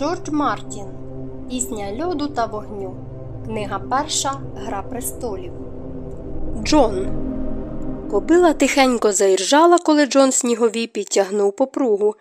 Джордж Мартін Пісня льоду та вогню. Книга перша Гра престолів. Джон. Кобила тихенько заіржала, коли Джон сніговій підтягнув попругу.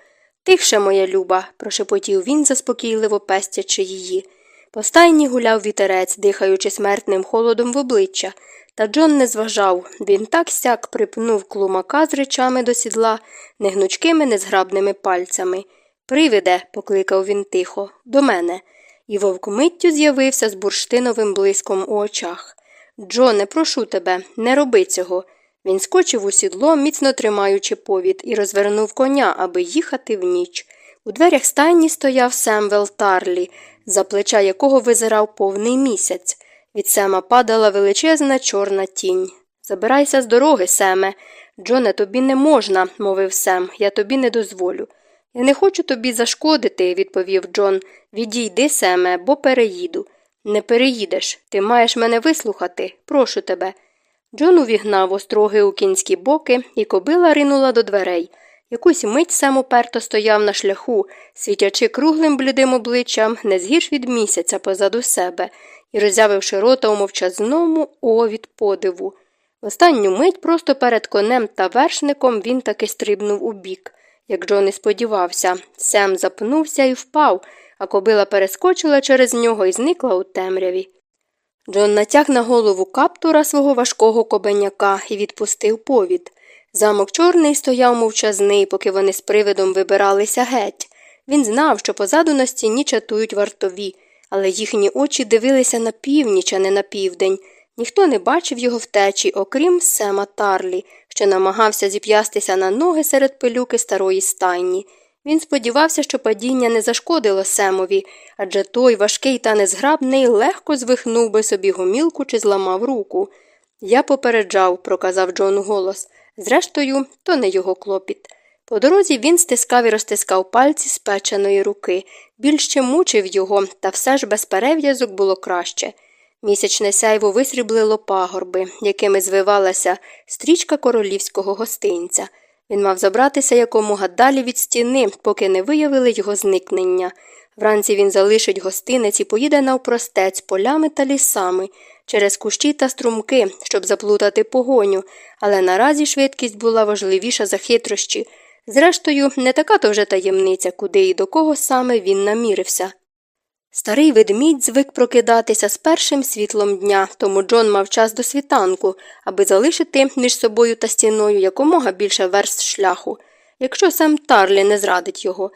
Тихше, моя люба, прошепотів він, заспокійливо пестячи її. По стайні гуляв вітерець, дихаючи смертним холодом в обличчя. Та Джон не зважав. Він так сяк припнув клумака з речами до сідла негнучкими незграбними пальцями. Привиде, покликав він тихо, до мене. І вовк миттю з'явився з бурштиновим блиском у очах. Джоне, прошу тебе, не роби цього. Він скочив у сідло, міцно тримаючи повід, і розвернув коня, аби їхати в ніч. У дверях стайні стояв Семвел Тарлі, за плеча якого визирав повний місяць. Від Сема падала величезна чорна тінь. Забирайся з дороги, Семе. Джоне, тобі не можна, мовив Сем, я тобі не дозволю. Я не хочу тобі зашкодити, відповів Джон. Відійди, Семе, бо переїду. Не переїдеш. Ти маєш мене вислухати. Прошу тебе. Джон увігнав остроги у кінські боки, і кобила ринула до дверей. Якусь мить Сем уперто стояв на шляху, світячи круглим блідим обличчям, не згірш від місяця позаду себе, і роззявивши рота у мовчазному о від подиву. В останню мить просто перед конем та вершником він таки стрибнув у бік. Як Джон і сподівався, Сем запнувся і впав, а кобила перескочила через нього і зникла у темряві. Джон натяг на голову каптура свого важкого кобеняка і відпустив повід. Замок чорний стояв мовчазний, поки вони з привидом вибиралися геть. Він знав, що позаду на стіні чатують вартові, але їхні очі дивилися на північ, а не на південь. Ніхто не бачив його втечі, окрім Сема Тарлі, що намагався зіп'ястися на ноги серед пилюки старої стайні. Він сподівався, що падіння не зашкодило Семові, адже той важкий та незграбний легко звихнув би собі гомілку чи зламав руку. Я попереджав, проказав Джону голос. Зрештою, то не його клопіт. По дорозі він стискав і розтискав пальці спеченої руки, більше мучив його, та все ж без перев'язок було краще. Місячне сяйво висріблило пагорби, якими звивалася стрічка королівського гостинця. Він мав забратися якомога далі від стіни, поки не виявили його зникнення. Вранці він залишить гостинець і поїде навпростець полями та лісами, через кущі та струмки, щоб заплутати погоню, але наразі швидкість була важливіша за хитрощі. Зрештою, не така то вже таємниця, куди і до кого саме він намірився. Старий ведмідь звик прокидатися з першим світлом дня, тому Джон мав час до світанку, аби залишити між собою та стіною якомога більше верст шляху, якщо сам Тарлі не зрадить його.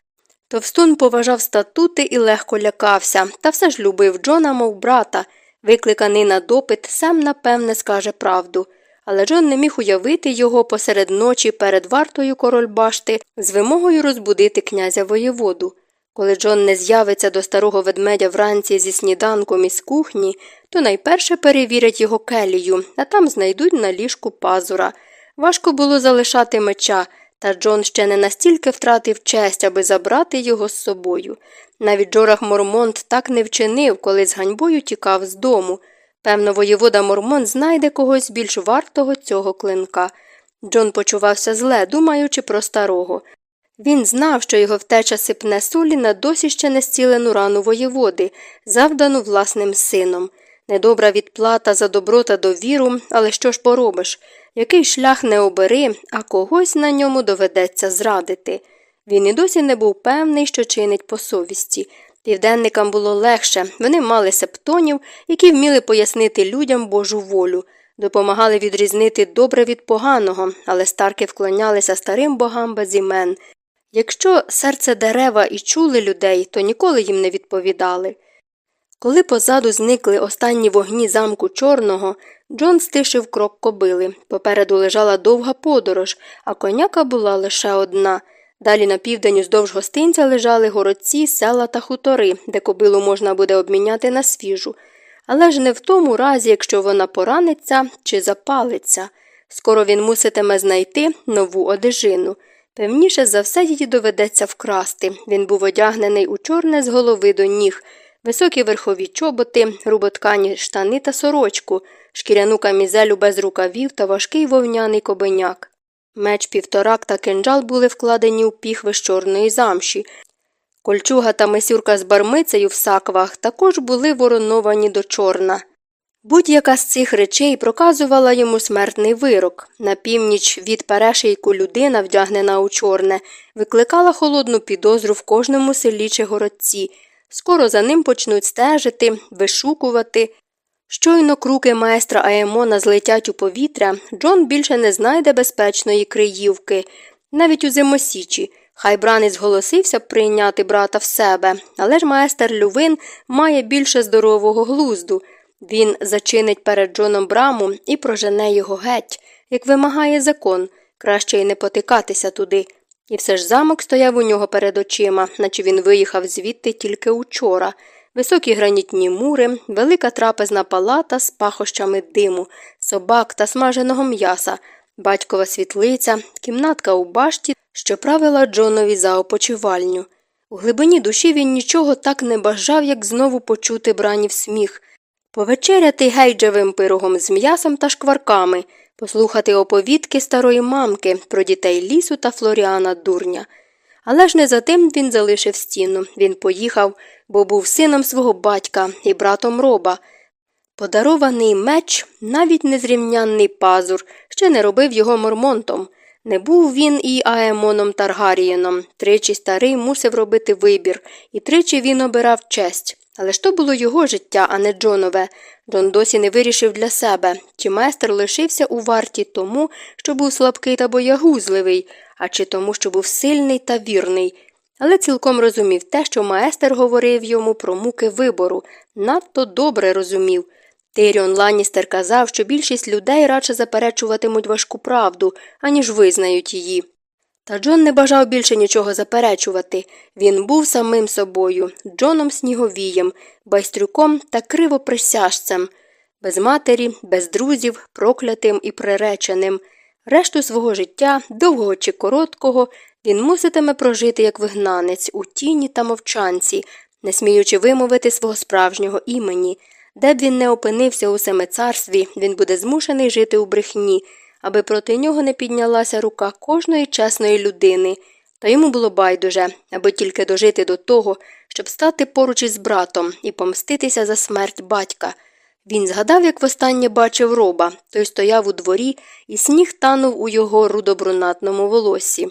Товстун поважав статути і легко лякався, та все ж любив Джона, мов брата. Викликаний на допит, Сем, напевне, скаже правду. Але Джон не міг уявити його посеред ночі перед вартою король башти з вимогою розбудити князя воєводу. Коли Джон не з'явиться до старого ведмедя вранці зі сніданком із кухні, то найперше перевірять його келію, а там знайдуть на ліжку пазура. Важко було залишати меча, та Джон ще не настільки втратив честь, аби забрати його з собою. Навіть Джорах Мормонт так не вчинив, коли з ганьбою тікав з дому. Певно, воєвода Мормон знайде когось більш вартого цього клинка. Джон почувався зле, думаючи про старого. Він знав, що його втеча сипне солі на досі ще не зцілену рану воєводи, завдану власним сином. Недобра відплата за добро та довіру, але що ж поробиш? Який шлях не обери, а когось на ньому доведеться зрадити. Він і досі не був певний, що чинить по совісті. Південникам було легше, вони мали септонів, які вміли пояснити людям Божу волю, допомагали відрізнити добре від поганого, але старки вклонялися старим богам без імен. Якщо серце дерева і чули людей, то ніколи їм не відповідали. Коли позаду зникли останні вогні замку чорного, Джон стишив крок кобили. Попереду лежала довга подорож, а коняка була лише одна. Далі на південь уздовж гостинця лежали городці, села та хутори, де кобилу можна буде обміняти на свіжу. Але ж не в тому разі, якщо вона пораниться чи запалиться. Скоро він муситиме знайти нову одежину. Певніше за все її доведеться вкрасти. Він був одягнений у чорне з голови до ніг, високі верхові чоботи, руботкані штани та сорочку, шкіряну камізелю без рукавів та важкий вовняний кобеняк. Меч півторак та кинджал були вкладені у піхви з чорної замші. Кольчуга та месюрка з бармицею в саквах також були вороновані до чорна. Будь-яка з цих речей проказувала йому смертний вирок. На північ від перешийку людина, вдягнена у чорне, викликала холодну підозру в кожному селі чи городці. Скоро за ним почнуть стежити, вишукувати. Щойно круки майстра Аемона злетять у повітря, Джон більше не знайде безпечної криївки, навіть у зимосічі. Хай бранець зголосився б прийняти брата в себе, але ж майстер Лювин має більше здорового глузду. Він зачинить перед Джоном браму і прожене його геть, як вимагає закон, краще й не потикатися туди. І все ж замок стояв у нього перед очима, наче він виїхав звідти тільки учора. Високі гранітні мури, велика трапезна палата з пахощами диму, собак та смаженого м'яса, батькова світлиця, кімнатка у башті, що правила Джонові за опочивальню. У глибині душі він нічого так не бажав, як знову почути бранів сміх, повечеряти гейджевим пирогом з м'ясом та шкварками, послухати оповідки старої мамки про дітей лісу та Флоріана дурня. Але ж не за тим він залишив стіну. Він поїхав, бо був сином свого батька і братом роба. Подарований меч, навіть незрівнянний пазур, ще не робив його мормонтом. Не був він і Аемоном Таргарієном. Тричі старий мусив робити вибір, і тричі він обирав честь. Але ж то було його життя, а не Джонове. Джон досі не вирішив для себе, чи майстер лишився у варті тому, що був слабкий та боягузливий, а чи тому, що був сильний та вірний. Але цілком розумів те, що майстер говорив йому про муки вибору, надто добре розумів. Тиріон Ланністер казав, що більшість людей радше заперечуватимуть важку правду, аніж визнають її. Та Джон не бажав більше нічого заперечувати. Він був самим собою, Джоном Сніговієм, байстрюком та кривоприсяжцем, без матері, без друзів, проклятим і приреченим. Решту свого життя, довгого чи короткого, він муситиме прожити як вигнанець у тіні та мовчанці, не сміючи вимовити свого справжнього імені. Де б він не опинився у семицарстві, він буде змушений жити у брехні, аби проти нього не піднялася рука кожної чесної людини, та йому було байдуже, аби тільки дожити до того, щоб стати поруч із братом і помститися за смерть батька. Він згадав, як востаннє бачив роба, той стояв у дворі, і сніг танув у його рудобрунатному волоссі.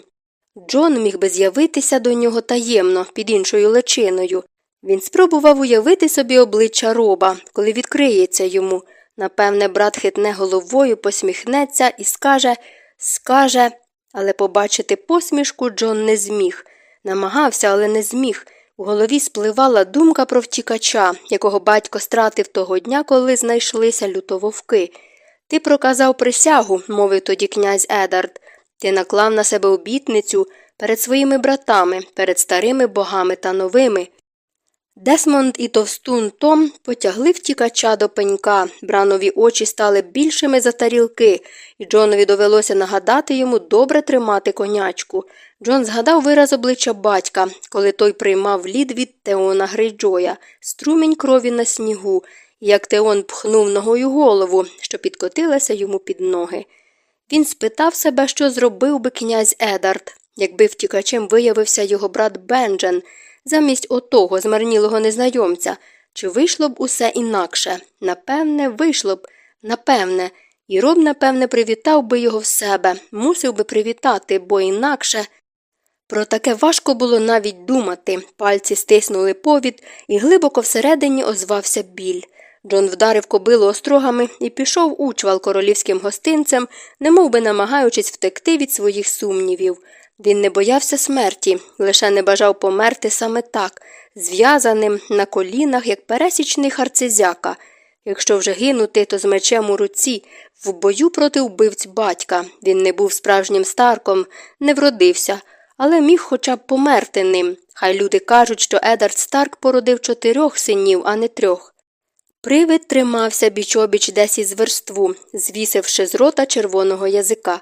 Джон міг би з'явитися до нього таємно, під іншою личиною. Він спробував уявити собі обличчя роба, коли відкриється йому. Напевне, брат хитне головою, посміхнеться і скаже, скаже, але побачити посмішку Джон не зміг. Намагався, але не зміг. У голові спливала думка про втікача, якого батько стратив того дня, коли знайшлися лютововки. Ти проказав присягу, мовив тоді князь Едард. Ти наклав на себе обітницю перед своїми братами, перед старими богами та новими. Десмонд і товстун Том потягли втікача до пенька, бранові очі стали більшими за тарілки, і Джонові довелося нагадати йому добре тримати конячку. Джон згадав вираз обличчя батька, коли той приймав лід від Теона Грейджоя, струмінь крові на снігу, як Теон пхнув ногою голову, що підкотилася йому під ноги. Він спитав себе, що зробив би князь Едард, якби втікачем виявився його брат Бенджен – замість отого змарнілого незнайомця, чи вийшло б усе інакше? Напевне, вийшло б, напевне, і роб, напевне, привітав би його в себе, мусив би привітати, бо інакше. Про таке важко було навіть думати. Пальці стиснули повід, і глибоко всередині озвався біль. Джон вдарив кобилу острогами і пішов учвал королівським гостинцем, немов би намагаючись втекти від своїх сумнівів. Він не боявся смерті, лише не бажав померти саме так, зв'язаним на колінах, як пересічний харцизяка. Якщо вже гинути, то з мечем у руці, в бою проти вбивць батька. Він не був справжнім старком, не вродився, але міг хоча б померти ним. Хай люди кажуть, що Едард Старк породив чотирьох синів, а не трьох. Привид тримався бічобіч десь із верству, звісивши з рота червоного язика.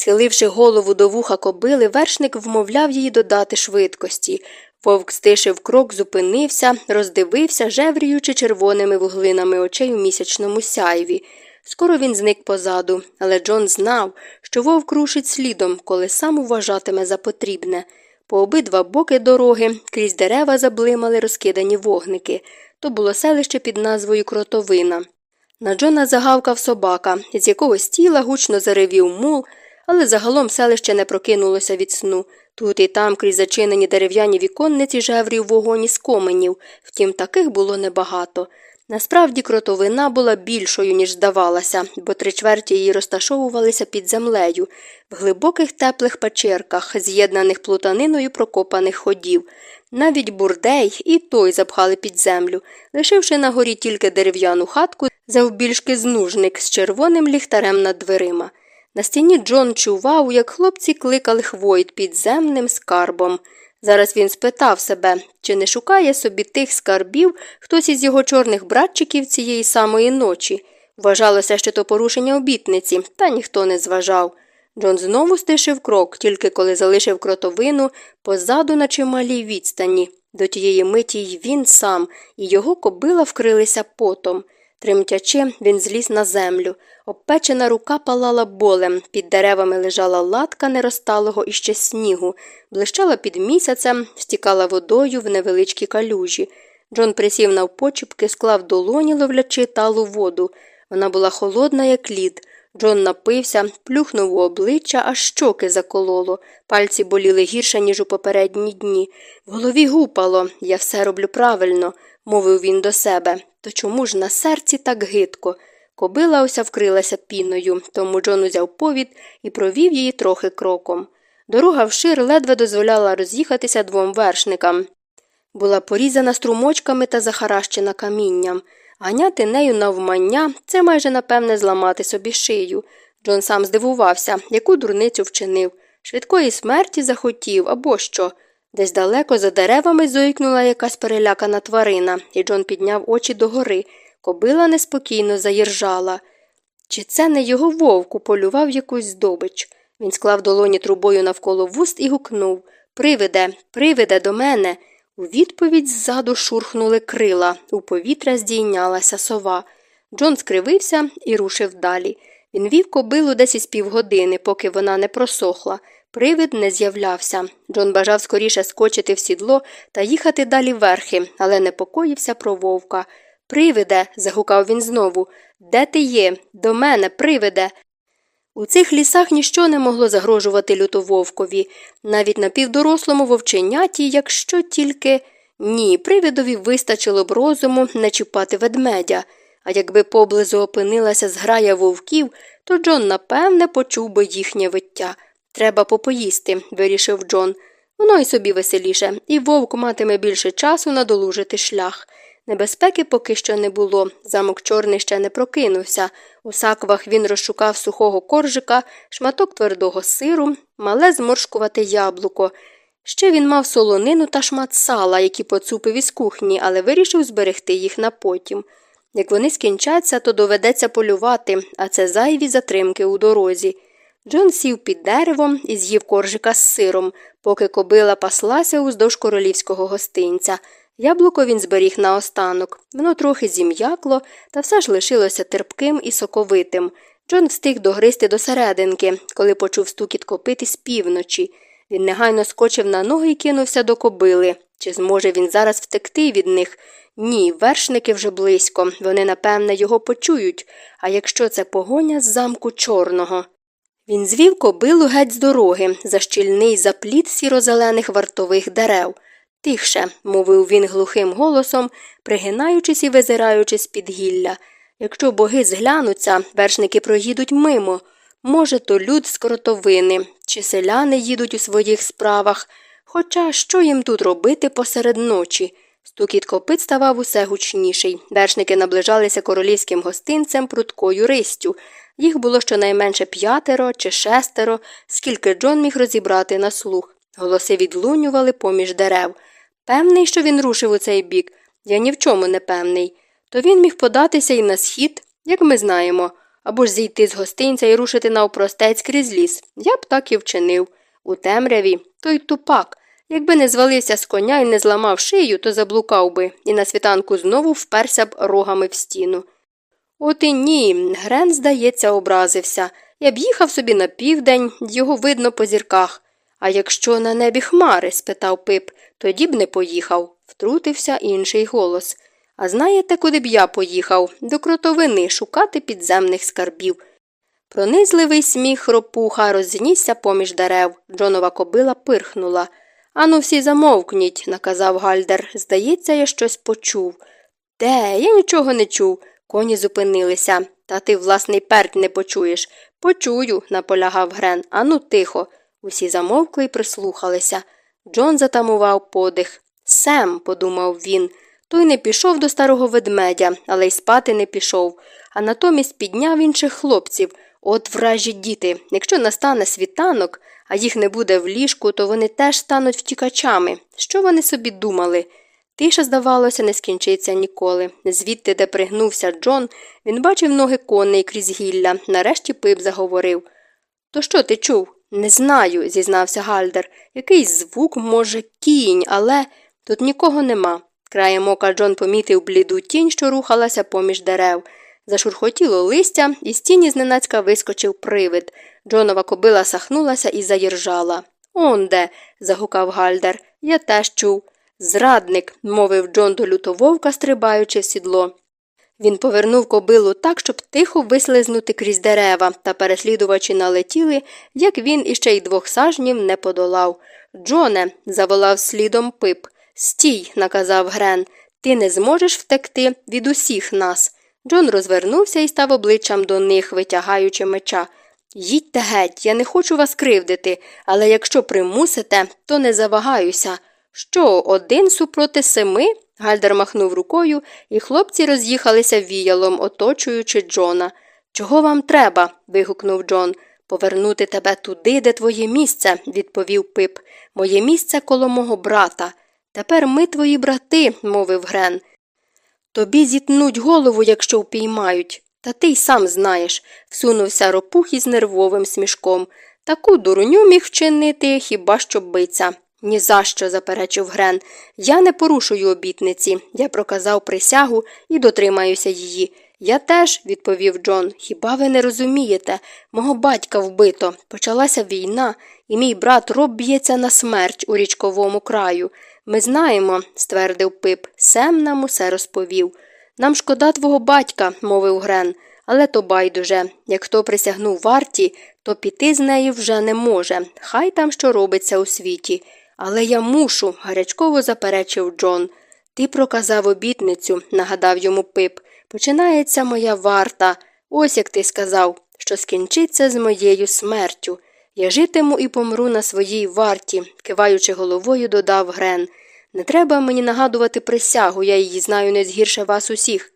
Схиливши голову до вуха кобили, вершник вмовляв її додати швидкості. Вовк стишив крок, зупинився, роздивився, жевріючи червоними вуглинами очей у місячному сяйві. Скоро він зник позаду, але Джон знав, що вовк рушить слідом, коли сам вважатиме за потрібне. По обидва боки дороги крізь дерева заблимали розкидані вогники. То було селище під назвою Кротовина. На Джона загавкав собака, з якогось тіла гучно заревів мул, але загалом селище не прокинулося від сну. Тут і там, крізь зачинені дерев'яні віконниці, жеврів вогонь із коменів, втім, таких було небагато. Насправді кротовина була більшою, ніж здавалося, бо три чверті її розташовувалися під землею, в глибоких теплих печерках, з'єднаних плутаниною прокопаних ходів. Навіть бурдей і той запхали під землю, лишивши на горі тільки дерев'яну хатку завбільшки знужник з червоним ліхтарем над дверима. На стіні Джон чував, як хлопці кликали хвойт підземним скарбом. Зараз він спитав себе, чи не шукає собі тих скарбів хтось із його чорних братчиків цієї самої ночі. Вважалося, що то порушення обітниці, та ніхто не зважав. Джон знову стишив крок, тільки коли залишив кротовину позаду на чималій відстані. До тієї миті й він сам, і його кобила вкрилися потом. Тремтячи, він зліз на землю. Обпечена рука палала болем, під деревами лежала латка неросталого іще снігу, блищала під місяцем, стікала водою в невеличкі калюжі. Джон присів навпочіпки, склав долоні, ловлячи талу воду. Вона була холодна, як лід. Джон напився, плюхнув у обличчя, аж щоки закололо. Пальці боліли гірше, ніж у попередні дні. В голові гупало я все роблю правильно, мовив він до себе. То чому ж на серці так гидко? Кобила ося вкрилася піною, тому Джон узяв повід і провів її трохи кроком. Дорога вшир ледве дозволяла роз'їхатися двом вершникам. Була порізана струмочками та захаращена камінням. Ганяти нею навмання це майже напевне зламати собі шию. Джон сам здивувався, яку дурницю вчинив. Швидкої смерті захотів або що. Десь далеко за деревами зойкнула якась перелякана тварина, і Джон підняв очі догори. Кобила неспокійно заїржала. Чи це не його вовку полював якусь здобич? Він склав долоні трубою навколо вуст і гукнув Привиде, привиде до мене. У відповідь ззаду шурхнули крила, у повітря здійнялася сова. Джон скривився і рушив далі. Він вів кобилу десь із півгодини, поки вона не просохла. Привид не з'являвся. Джон бажав скоріше скочити в сідло та їхати далі верхи, але непокоївся про вовка. Привиде. загукав він знову. Де ти є? До мене, привиде. У цих лісах ніщо не могло загрожувати лютововкові, навіть на півдорослому вовченяті, якщо тільки ні, привидові вистачило б розуму не чіпати ведмедя, а якби поблизу опинилася зграя вовків, то Джон напевне почув би їхнє виття. Треба попоїсти, вирішив Джон. Воно й собі веселіше, і вовк матиме більше часу надолужити шлях. Небезпеки поки що не було, замок чорний ще не прокинувся. У саквах він розшукав сухого коржика, шматок твердого сиру, мале зморшкувате яблуко. Ще він мав солонину та шмат сала, які поцупив із кухні, але вирішив зберегти їх на потім. Як вони скінчаться, то доведеться полювати, а це зайві затримки у дорозі. Джон сів під деревом і з'їв коржика з сиром, поки кобила паслася уздовж королівського гостинця. Яблуко він зберіг наостанок. Воно трохи зім'якло, та все ж лишилося терпким і соковитим. Джон встиг догристи до серединки, коли почув стукіт копити з півночі. Він негайно скочив на ноги і кинувся до кобили. Чи зможе він зараз втекти від них? Ні, вершники вже близько, вони, напевне, його почують, а якщо це погоня з замку чорного. Він звів кобилу геть з дороги за щільний запліт сірозелених вартових дерев. Тихше, мовив він глухим голосом, пригинаючись і визираючись під гілля. Якщо боги зглянуться, вершники проїдуть мимо. Може, то люд з кротовини, чи селяни їдуть у своїх справах. Хоча що їм тут робити посеред ночі? Стукіт копит ставав усе гучніший. Вершники наближалися королівським гостинцем прудкою ристю. Їх було щонайменше п'ятеро чи шестеро, скільки Джон міг розібрати на слух. Голоси відлунювали поміж дерев. Певний, що він рушив у цей бік, я ні в чому не певний. То він міг податися і на схід, як ми знаємо, або ж зійти з гостинця і рушити навпростець крізь ліс. Я б так і вчинив. У темряві той тупак. Якби не звалився з коня і не зламав шию, то заблукав би, і на світанку знову вперся б рогами в стіну. От і ні, Грен, здається, образився. Я б їхав собі на південь, його видно по зірках. А якщо на небі хмари? спитав пип, тоді б не поїхав, втрутився інший голос. А знаєте, куди б я поїхав? До кротовини шукати підземних скарбів. Пронизливий сміх ропуха рознісся поміж дерев. Джонова кобила пирхнула. Ану, всі замовкніть, наказав Гальдер. Здається, я щось почув. Де? Я нічого не чув. Коні зупинилися. Та ти власний перть не почуєш. Почую, наполягав Грен. Ану, тихо. Усі замовкли і прислухалися. Джон затамував подих. Сем, подумав він. Той не пішов до старого ведмедя, але й спати не пішов, а натомість підняв інших хлопців. От вражі діти, якщо настане світанок, а їх не буде в ліжку, то вони теж стануть втікачами. Що вони собі думали? Тиша, здавалося, не скінчиться ніколи. Звідти, де пригнувся Джон, він бачив ноги коней крізь гілля. Нарешті пип заговорив. То що ти чув? Не знаю, зізнався Гальдер. Якийсь звук, може, кінь, але тут нікого нема. Краєм ока Джон помітив бліду тінь, що рухалася поміж дерев. Зашурхотіло листя, і з тіні зненацька вискочив привид. Джонова кобила сахнулася і заїржала. Он де. загукав Гальдер. Я теж чув. Зрадник, мовив Джон до лютововка, стрибаючи в сідло. Він повернув кобилу так, щоб тихо вислизнути крізь дерева, та переслідувачі налетіли, як він іще й двох сажнів не подолав. Джоне, заволав слідом пип. Стій, наказав Грен, ти не зможеш втекти від усіх нас. Джон розвернувся і став обличчям до них, витягаючи меча. Їдьте геть, я не хочу вас кривдити, але якщо примусите, то не завагаюся. Що, один супроти семи? Гальдер махнув рукою, і хлопці роз'їхалися віялом, оточуючи Джона. Чого вам треба? вигукнув Джон. Повернути тебе туди, де твоє місце, відповів пип. Моє місце коло мого брата. Тепер ми твої брати, мовив Грен. Тобі зітнуть голову, якщо впіймають. Та ти й сам знаєш, всунувся ропух із нервовим смішком. Таку дурню міг вчинити хіба що биться. «Ні за що», – заперечив Грен. Я не порушую обітниці. Я проказав присягу і дотримаюся її. Я теж, відповів Джон, хіба ви не розумієте? Мого батька вбито. Почалася війна, і мій брат Роб б'ється на смерть у річковому краю. Ми знаємо, ствердив пип, Сем нам усе розповів. Нам шкода твого батька, мовив Грен, але то байдуже. Як хто присягнув варті, то піти з нею вже не може. Хай там що робиться у світі. Але я мушу, гарячково заперечив Джон. Ти проказав обітницю, нагадав йому пип. Починається моя варта. Ось як ти сказав, що скінчиться з моєю смертю. Я житиму і помру на своїй варті, киваючи головою, додав Грен. Не треба мені нагадувати присягу, я її знаю не згірше вас усіх.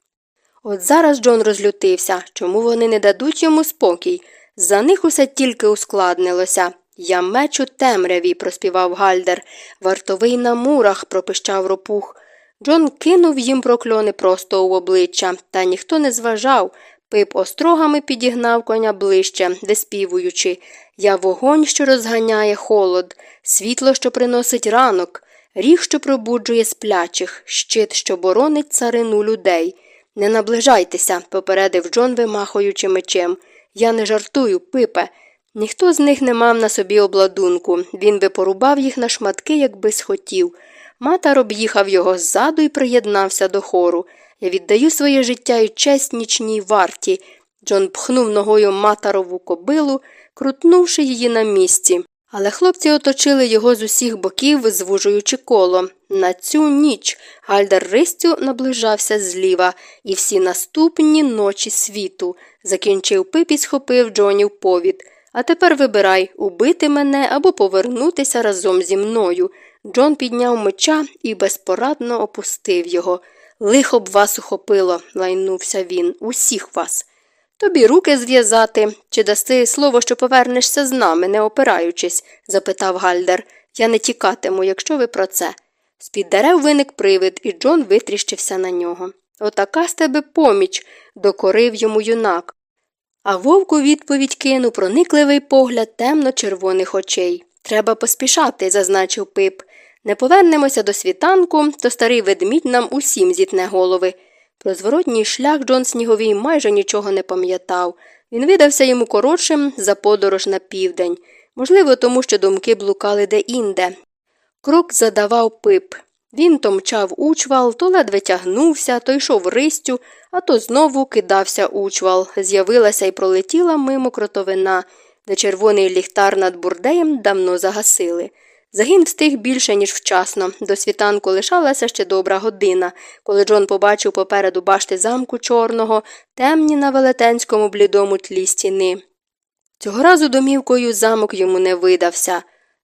От зараз Джон розлютився, чому вони не дадуть йому спокій. За них усе тільки ускладнилося. Я меч у темряві, проспівав Гальдер. Вартовий на мурах, пропищав ропух. Джон кинув їм прокльони просто у обличчя, та ніхто не зважав. Пип острогами підігнав коня ближче, виспівуючи Я вогонь, що розганяє холод, світло, що приносить ранок, ріг, що пробуджує сплячих, щит, що боронить царину людей. Не наближайтеся, попередив Джон, вимахуючи мечем. Я не жартую, пипе. Ніхто з них не мав на собі обладунку. Він би порубав їх на шматки, якби схотів. Матар об'їхав його ззаду і приєднався до хору. Я віддаю своє життя і честь нічній варті. Джон пхнув ногою матарову кобилу, крутнувши її на місці. Але хлопці оточили його з усіх боків, звужуючи коло. На цю ніч Гальдар Ристю наближався зліва, і всі наступні ночі світу. Закінчив пип і схопив Джонів повід. А тепер вибирай убити мене або повернутися разом зі мною. Джон підняв меча і безпорадно опустив його. Лихо б вас ухопило, лайнувся він, усіх вас. Тобі руки зв'язати, чи дасти слово, що повернешся з нами, не опираючись? запитав Гальдер. Я не тікатиму, якщо ви про це. З під дерев виник привид, і Джон витріщився на нього. Отака з тебе поміч, докорив йому юнак. А вовку відповідь кинув проникливий погляд темно червоних очей. Треба поспішати, зазначив пип. Не повернемося до світанку, то старий ведмідь нам усім зітне голови. Про зворотній шлях Джон Сніговій майже нічого не пам'ятав. Він видався йому коротшим за подорож на південь. Можливо, тому що думки блукали де-інде. Крок задавав пип. Він то мчав учвал, то ледве тягнувся, то йшов ристю, а то знову кидався учвал. З'явилася і пролетіла мимо кротовина, де червоний ліхтар над бурдеєм давно загасили. Загін встиг більше, ніж вчасно. До світанку лишалася ще добра година, коли Джон побачив попереду башти замку чорного, темні на велетенському блідому тлі стіни. Цього разу домівкою замок йому не видався.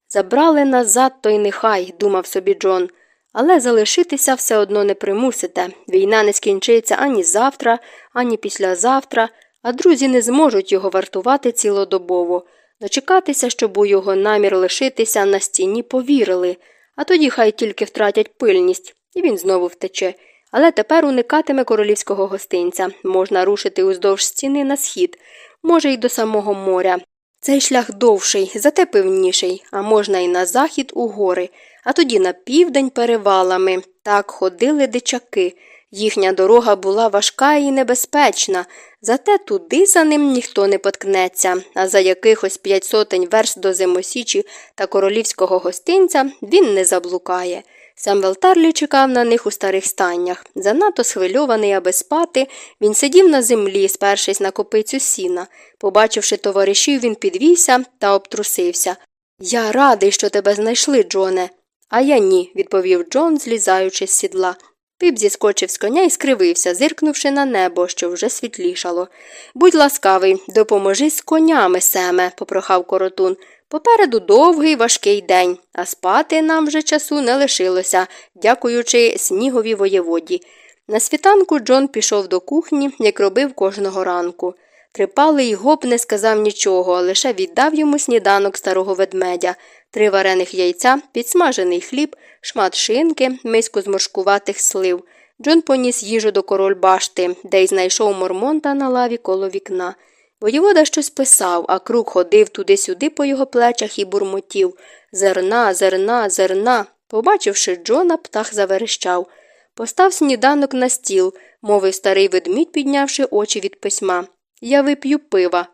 Забрали назад, то й нехай, думав собі Джон. Але залишитися все одно не примусите. Війна не скінчиться ані завтра, ані післязавтра, а друзі не зможуть його вартувати цілодобово. Дочекатися, щоб у його намір лишитися на стіні повірили, а тоді хай тільки втратять пильність, і він знову втече. Але тепер уникатиме королівського гостинця. Можна рушити уздовж стіни на схід, може, й до самого моря. Цей шлях довший, зате певніший, а можна й на захід у гори, а тоді на південь перевалами. Так ходили дичаки. Їхня дорога була важка і небезпечна, зате туди за ним ніхто не поткнеться, а за якихось п'ять сотень верст до зимосічі та королівського гостинця він не заблукає. Сам Велтарлі чекав на них у старих станнях. Занадто схвильований, аби спати, він сидів на землі, спершись на копицю сіна. Побачивши товаришів, він підвівся та обтрусився. Я радий, що тебе знайшли, Джоне. А я ні, відповів Джон, злізаючи з сідла. Пип зіскочив з коня і скривився, зиркнувши на небо, що вже світлішало. Будь ласкавий, допоможи з конями, Семе, попрохав коротун. Попереду довгий важкий день, а спати нам вже часу не лишилося, дякуючи снігові воєводі. На світанку Джон пішов до кухні, як робив кожного ранку. Трипалий гоп не сказав нічого, лише віддав йому сніданок старого ведмедя, три варених яйця, підсмажений хліб, шмат шинки, миску зморшкуватих слив. Джон поніс їжу до король башти, де й знайшов мормонта на лаві коло вікна. Воєвода щось писав, а круг ходив туди-сюди по його плечах і бурмотів Зерна, зерна, зерна. Побачивши Джона, птах заверещав. Постав сніданок на стіл, мовив старий ведмідь, піднявши очі від письма. Я вип'ю пива.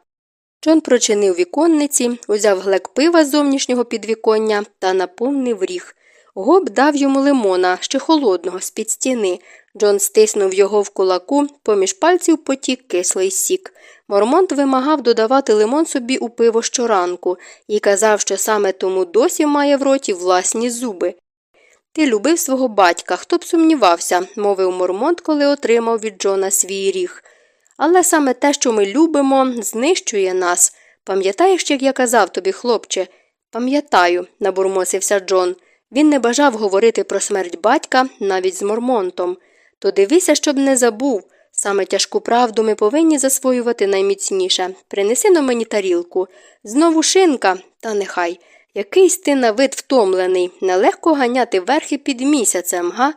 Джон прочинив віконниці, узяв глек пива з зовнішнього підвіконня та наповнив ріг. Гоб дав йому лимона, ще холодного, з під стіни. Джон стиснув його в кулаку, поміж пальців потік кислий сік. Мормонт вимагав додавати лимон собі у пиво щоранку і казав, що саме тому досі має в роті власні зуби. Ти любив свого батька, хто б сумнівався, мовив Мормонт, коли отримав від Джона свій ріг. Але саме те, що ми любимо, знищує нас. Пам'ятаєш, як я казав тобі, хлопче? Пам'ятаю, набурмосився Джон. Він не бажав говорити про смерть батька навіть з Мормонтом. То дивися, щоб не забув. Саме тяжку правду ми повинні засвоювати найміцніше. Принеси на мені тарілку. Знову шинка, та нехай. Якийсь ти на вид втомлений, нелегко ганяти верхи під місяцем, га?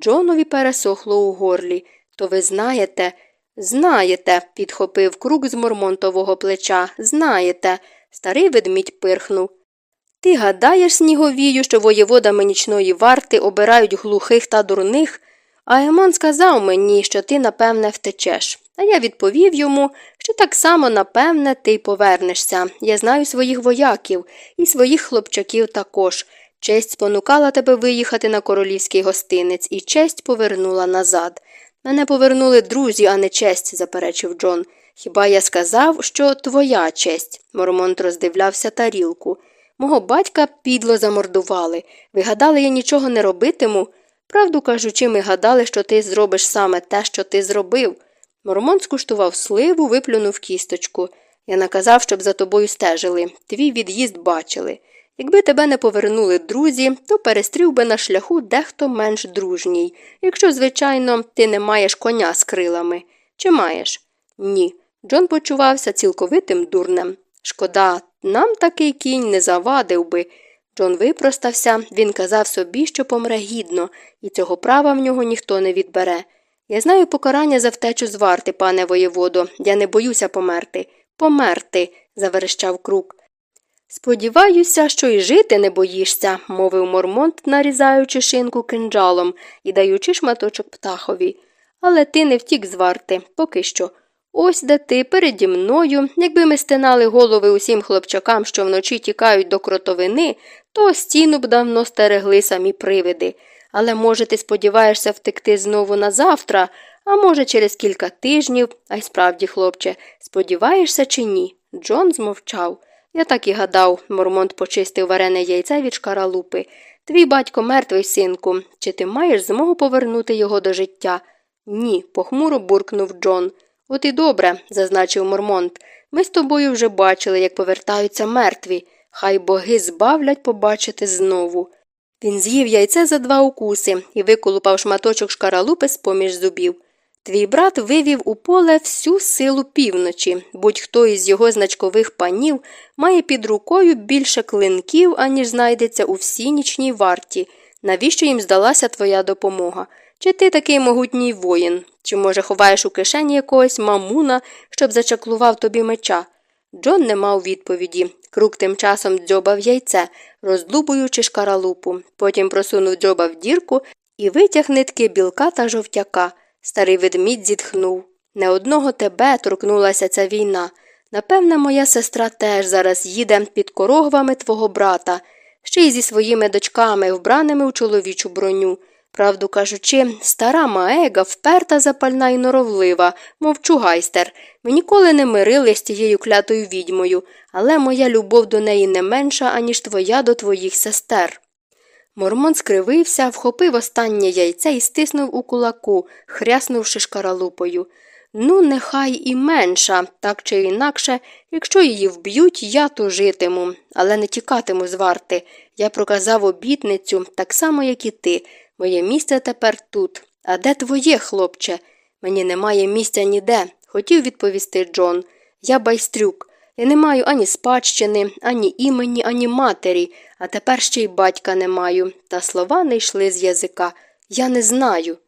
Джонові пересохло у горлі. То ви знаєте, знаєте, підхопив круг з мормонтового плеча. Знаєте. Старий ведмідь пирхнув. Ти гадаєш, сніговію, що воєводами нічної варти обирають глухих та дурних? А Емон сказав мені, що ти, напевне, втечеш. А я відповів йому, що так само, напевне, ти повернешся. Я знаю своїх вояків і своїх хлопчаків також. Честь спонукала тебе виїхати на королівський гостинець, і честь повернула назад. Мене повернули друзі, а не честь, заперечив Джон. Хіба я сказав, що твоя честь? Мормонт роздивлявся тарілку. Мого батька підло замордували. Ви гадали, я нічого не робитиму? Правду кажучи, ми гадали, що ти зробиш саме те, що ти зробив. Мормон скуштував сливу, виплюнув кісточку. Я наказав, щоб за тобою стежили. Твій від'їзд бачили. Якби тебе не повернули друзі, то перестрів би на шляху дехто менш дружній. Якщо, звичайно, ти не маєш коня з крилами. Чи маєш? Ні. Джон почувався цілковитим дурнем. Шкода, нам такий кінь не завадив би. Джон випростався, він казав собі, що помре гідно, і цього права в нього ніхто не відбере. Я знаю покарання за втечу з варти, пане воєводо, я не боюся померти. Померти, заверещав крук. Сподіваюся, що й жити не боїшся, мовив Мормонт, нарізаючи шинку кинджалом і даючи шматочок птахові. Але ти не втік з варти, поки що. Ось де ти переді мною, якби ми стинали голови усім хлопчакам, що вночі тікають до кротовини, то стіну б давно стерегли самі привиди. Але, може, ти сподіваєшся втекти знову на завтра, а може, через кілька тижнів, а й справді, хлопче, сподіваєшся чи ні? Джон змовчав. Я так і гадав, Мормонт почистив варене яйце від шкаралупи. Твій батько мертвий, синку, чи ти маєш змогу повернути його до життя? Ні, похмуро буркнув Джон. От і добре, зазначив Мормонт. Ми з тобою вже бачили, як повертаються мертві. Хай боги збавлять побачити знову. Він з'їв яйце за два укуси і виколупав шматочок шкаралупи з поміж зубів. Твій брат вивів у поле всю силу півночі, будь-хто із його значкових панів має під рукою більше клинків, аніж знайдеться у всій нічній варті. Навіщо їм здалася твоя допомога? Чи ти такий могутній воїн? Чи, може, ховаєш у кишені якогось мамуна, щоб зачаклував тобі меча? Джон не мав відповіді. Крук тим часом дзьобав яйце, роздлубуючи шкаралупу. Потім просунув дзьоба в дірку і витяг нитки білка та жовтяка. Старий ведмідь зітхнув. Не одного тебе торкнулася ця війна. Напевне, моя сестра теж зараз їде під корогвами твого брата, ще й зі своїми дочками, вбраними у чоловічу броню. Правду кажучи, стара маега вперта запальна і норовлива, мов чугайстер. Ми ніколи не мирили з тією клятою відьмою, але моя любов до неї не менша, аніж твоя до твоїх сестер. Мормон скривився, вхопив останнє яйце і стиснув у кулаку, хряснувши шкаралупою. Ну, нехай і менша, так чи інакше, якщо її вб'ють, я то житиму, але не тікатиму з варти. Я проказав обітницю, так само, як і ти. Моє місце тепер тут. А де твоє, хлопче? Мені немає місця ніде, хотів відповісти Джон. Я байстрюк. Я не маю ані спадщини, ані імені, ані матері, а тепер ще й батька не маю, та слова не йшли з язика. Я не знаю.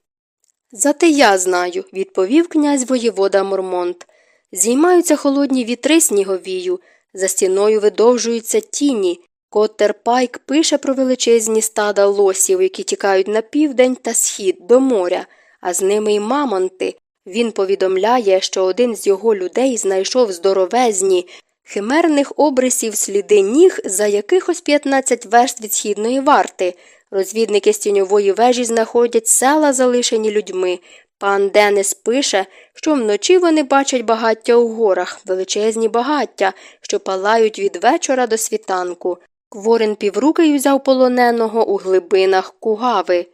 Зате я знаю, відповів князь воєвода Мормонт. Зіймаються холодні вітри сніговію, за стіною видовжуються тіні. Коттер Пайк пише про величезні стада лосів, які тікають на південь та схід до моря, а з ними й мамонти. Він повідомляє, що один з його людей знайшов здоровезні, химерних обрисів сліди ніг за якихось 15 верст від східної варти. Розвідники з тіньової вежі знаходять села, залишені людьми. Пан Денис пише, що вночі вони бачать багаття у горах, величезні багаття, що палають від вечора до світанку. Кворин півруки взяв полоненого у глибинах кугави.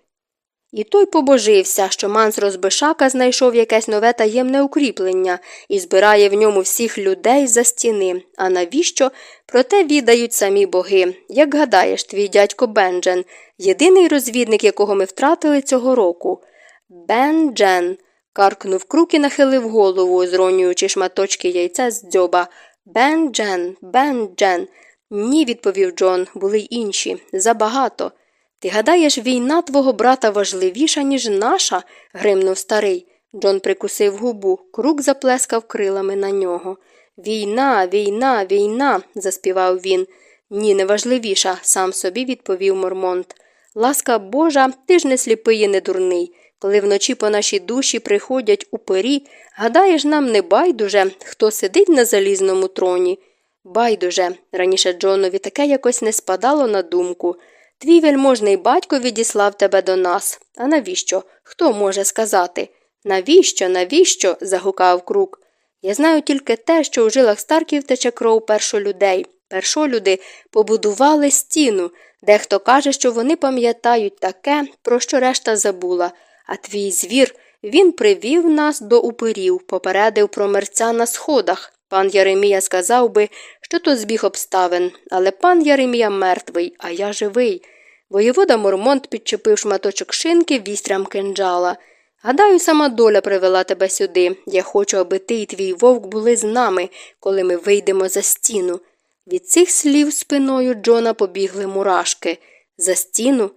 І той побожився, що манс розбишака знайшов якесь нове таємне укріплення і збирає в ньому всіх людей за стіни. А навіщо? Проте відають самі боги. Як гадаєш, твій дядько Бенджен, єдиний розвідник, якого ми втратили цього року. Бенджен. каркнув крук і нахилив голову, зронюючи шматочки яйця з дзьоба. Бенджен, Бенджен. Ні, відповів Джон, були й інші. Забагато. Ти гадаєш, війна твого брата важливіша, ніж наша? гримнув старий. Джон прикусив губу, крук заплескав крилами на нього. Війна, війна, війна, заспівав він. Ні, не важливіша, сам собі відповів Мормонт. Ласка Божа, ти ж не сліпий і не дурний. Коли вночі по нашій душі приходять у пері, гадаєш, нам не байдуже, хто сидить на залізному троні. Байдуже, раніше Джонові таке якось не спадало на думку. Твій вельможний батько відіслав тебе до нас. А навіщо? Хто може сказати? Навіщо, навіщо? загукав крук. Я знаю тільки те, що у жилах старків тече кров першолюдей. Першолюди побудували стіну. Дехто каже, що вони пам'ятають таке, про що решта забула. А твій звір він привів нас до упирів, попередив про мерця на сходах. Пан Яремія сказав би, що то збіг обставин, але пан Яремія мертвий, а я живий. Воєвода Мормонт підчепив шматочок шинки вістрям кинджала. Гадаю, сама доля привела тебе сюди. Я хочу, аби ти і твій вовк були з нами, коли ми вийдемо за стіну. Від цих слів спиною Джона побігли мурашки. За стіну?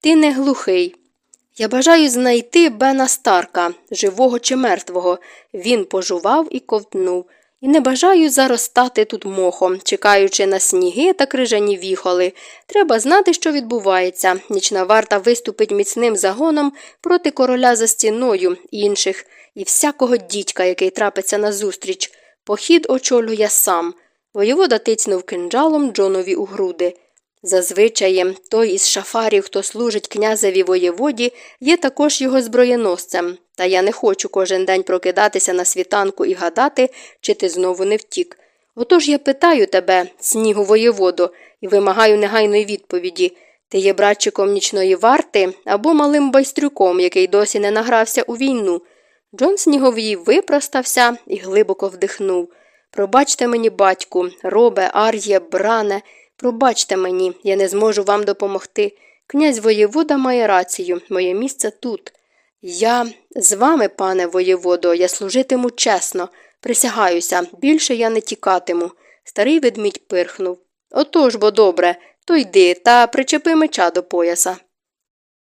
Ти не глухий. Я бажаю знайти Бена Старка, живого чи мертвого. Він пожував і ковтнув. І не бажаю заростати тут мохом, чекаючи на сніги та крижані віхоли. Треба знати, що відбувається. Нічна варта виступить міцним загоном проти короля за стіною інших і всякого дідька, який трапиться назустріч. Похід очолює сам. Воєвода тицнув кинджалом Джонові у груди. Зазвичай той із шафарів, хто служить князеві воєводі, є також його зброєносцем, та я не хочу кожен день прокидатися на світанку і гадати, чи ти знову не втік. Отож я питаю тебе, снігу воєводу, і вимагаю негайної відповіді ти є братчиком нічної варти або малим байстрюком, який досі не награвся у війну. Джон Сніговій випростався і глибоко вдихнув. Пробачте мені, батьку, робе, ар'є, бране. Пробачте мені, я не зможу вам допомогти. Князь воєвода має рацію, моє місце тут. Я з вами, пане воєводо, я служитиму чесно. Присягаюся, більше я не тікатиму. Старий ведмідь пирхнув. Отож бо добре, то йди та причепи меча до пояса.